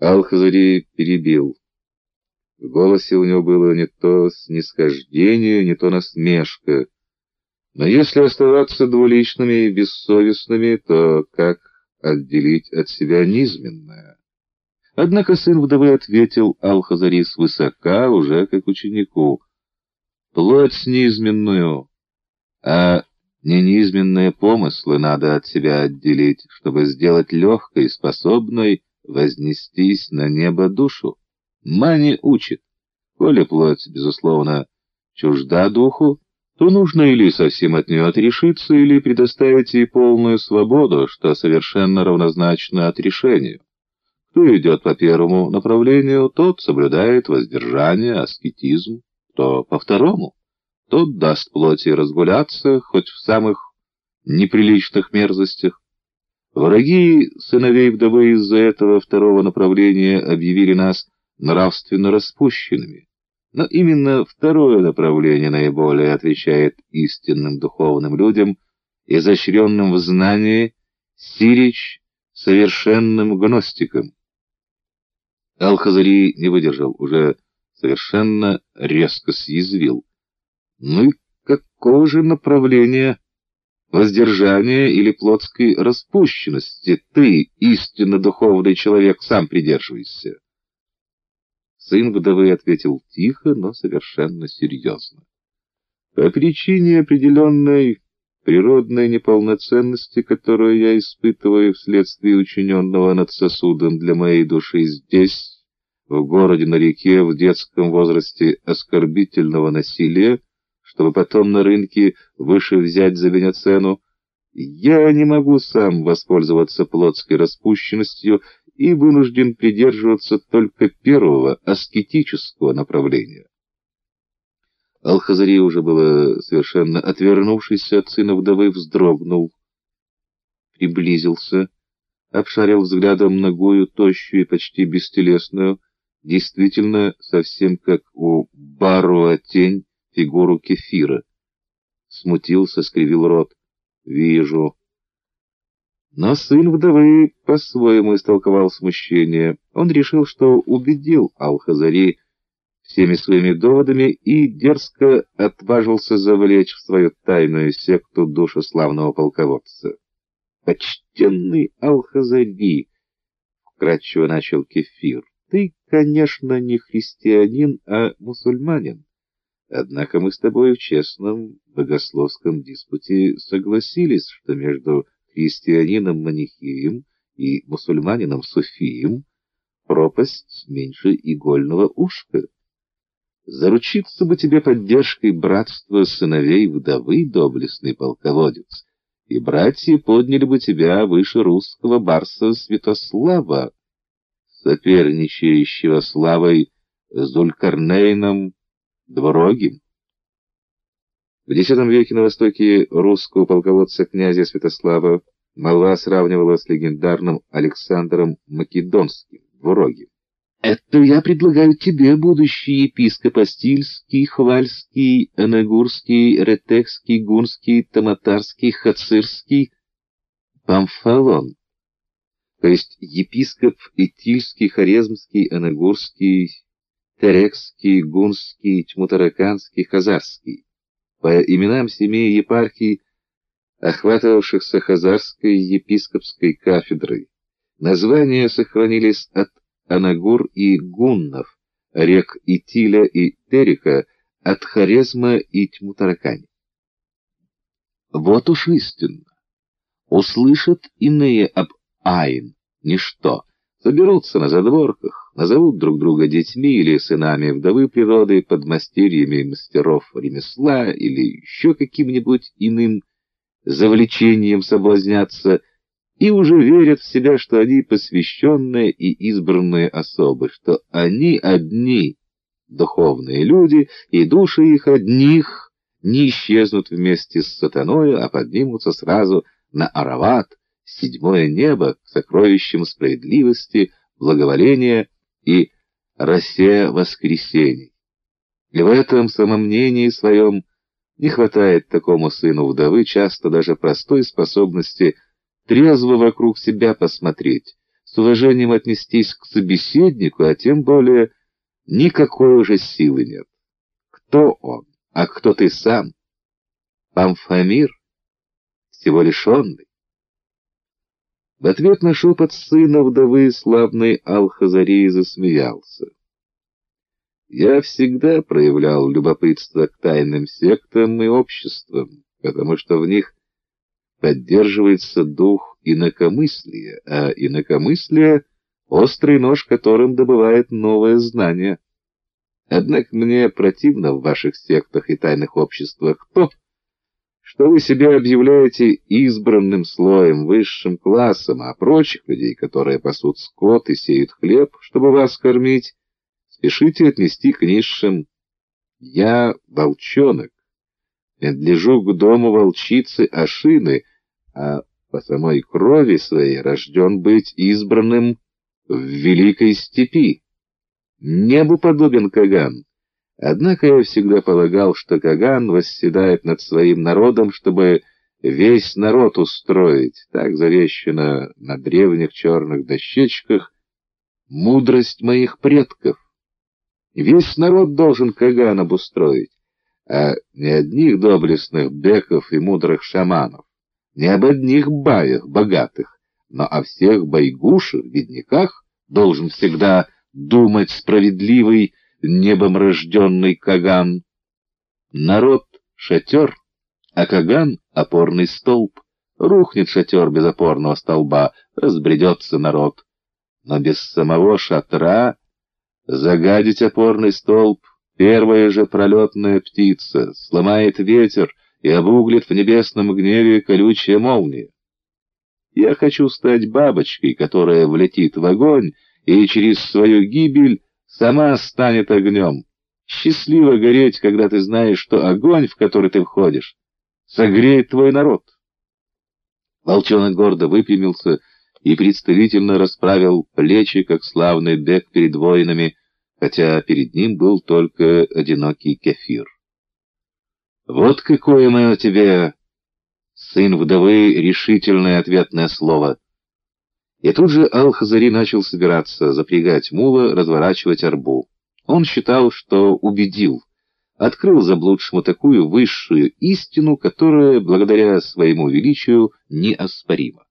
Алхазари перебил. В голосе у него было не то снисхождение, не то насмешка. Но если оставаться двуличными и бессовестными, то как отделить от себя низменное? Однако сын вдовы ответил Алхазари свысока, уже как ученику. Плоть низменную, а не низменные помыслы надо от себя отделить, чтобы сделать легкой, способной вознестись на небо душу. Мани учит. Коли плоть, безусловно, чужда духу, то нужно или совсем от нее отрешиться, или предоставить ей полную свободу, что совершенно равнозначно отрешению. Кто идет по первому направлению, тот соблюдает воздержание, аскетизм, кто по второму, тот даст плоти разгуляться хоть в самых неприличных мерзостях. Враги сыновей вдовы из-за этого второго направления объявили нас нравственно распущенными. Но именно второе направление наиболее отвечает истинным духовным людям, изощренным в знании, сирич совершенным гностикам. Алхазари не выдержал, уже совершенно резко съязвил. Ну и какого же направления воздержания или плотской распущенности ты, истинно духовный человек, сам придерживаешься? Сын вдовы ответил тихо, но совершенно серьезно. По причине определенной природной неполноценности, которую я испытываю вследствие учиненного над сосудом для моей души здесь, в городе на реке, в детском возрасте оскорбительного насилия, чтобы потом на рынке выше взять за меня цену, я не могу сам воспользоваться плотской распущенностью и вынужден придерживаться только первого, аскетического направления. Алхазари уже было совершенно отвернувшись от сына вдовы, вздрогнул, приблизился, обшарил взглядом ногою, тощую и почти бестелесную, действительно совсем как у Баруа тень, фигуру кефира. Смутился, скривил рот. «Вижу». Но сын вдовы по-своему истолковал смущение. Он решил, что убедил Алхазари всеми своими доводами и дерзко отважился завлечь в свою тайную секту душу славного полководца. «Почтенный Алхазари!» — вкратчиво начал Кефир. «Ты, конечно, не христианин, а мусульманин. Однако мы с тобой в честном богословском диспуте согласились, что между христианином-манихеем и мусульманином-суфием пропасть меньше игольного ушка. Заручиться бы тебе поддержкой братства сыновей вдовы, доблестный полководец, и братья подняли бы тебя выше русского барса Святослава, соперничающего славой Зулькарнейном Дворогим. В X веке на востоке русского полководца князя Святослава молва сравнивала с легендарным Александром Македонским, Дворогим. «Это я предлагаю тебе, будущий епископ Астильский, Хвальский, Анагурский, Ретекский, Гунский, Таматарский, Хацирский, Памфалон, то есть епископ Итильский, Хорезмский, Анагурский, Терекский, Гунский, Чмутараканский, Хазарский, по именам семей епархий, охватывавшихся Хазарской епископской кафедрой. Названия сохранились от Анагур и Гуннов, рек Итиля и Терека, от Хорезма и Тьмутаракани. Вот уж истинно. Услышат иные об Айн, ничто, соберутся на задворках, назовут друг друга детьми или сынами вдовы природы, подмастерьями мастеров ремесла или еще каким-нибудь иным завлечением соблазняться, и уже верят в себя, что они посвященные и избранные особы, что они одни духовные люди, и души их одних не исчезнут вместе с сатаною, а поднимутся сразу на Арават, седьмое небо к сокровищам справедливости, благоволения и росе воскресений. И в этом самомнении своем не хватает такому сыну вдовы часто даже простой способности трезво вокруг себя посмотреть, с уважением отнестись к собеседнику, а тем более никакой уже силы нет. Кто он, а кто ты сам? Памфамир, всего лишенный. В ответ на шепот сына вдовы славной Алхазарии засмеялся. Я всегда проявлял любопытство к тайным сектам и обществам, потому что в них поддерживается дух инакомыслия, а инакомыслие — острый нож, которым добывает новое знание. Однако мне противно в ваших сектах и тайных обществах то, что вы себя объявляете избранным слоем, высшим классом, а прочих людей, которые пасут скот и сеют хлеб, чтобы вас кормить, спешите отнести к низшим. Я волчонок, принадлежу к дому волчицы Ашины, а по самой крови своей рожден быть избранным в великой степи. Небу подобен Каган. Однако я всегда полагал, что Каган восседает над своим народом, чтобы весь народ устроить. Так завещено на древних черных дощечках мудрость моих предков. Весь народ должен Каган обустроить, а не одних доблестных беков и мудрых шаманов, не об одних баях богатых, но о всех байгушах, бедняках должен всегда думать справедливый, небом рожденный Каган. Народ — шатер, а Каган — опорный столб. Рухнет шатер без опорного столба, разбредется народ. Но без самого шатра загадить опорный столб первая же пролетная птица, сломает ветер и обуглит в небесном гневе колючая молния. Я хочу стать бабочкой, которая влетит в огонь и через свою гибель сама станет огнем. Счастливо гореть, когда ты знаешь, что огонь, в который ты входишь, согреет твой народ. Волчонок гордо выпрямился и представительно расправил плечи, как славный бег перед воинами, хотя перед ним был только одинокий кефир. «Вот какое мое тебе, сын вдовы, решительное ответное слово!» И тут же Ал-Хазари начал собираться, запрягать мула, разворачивать арбу. Он считал, что убедил, открыл заблудшему такую высшую истину, которая, благодаря своему величию, неоспорима.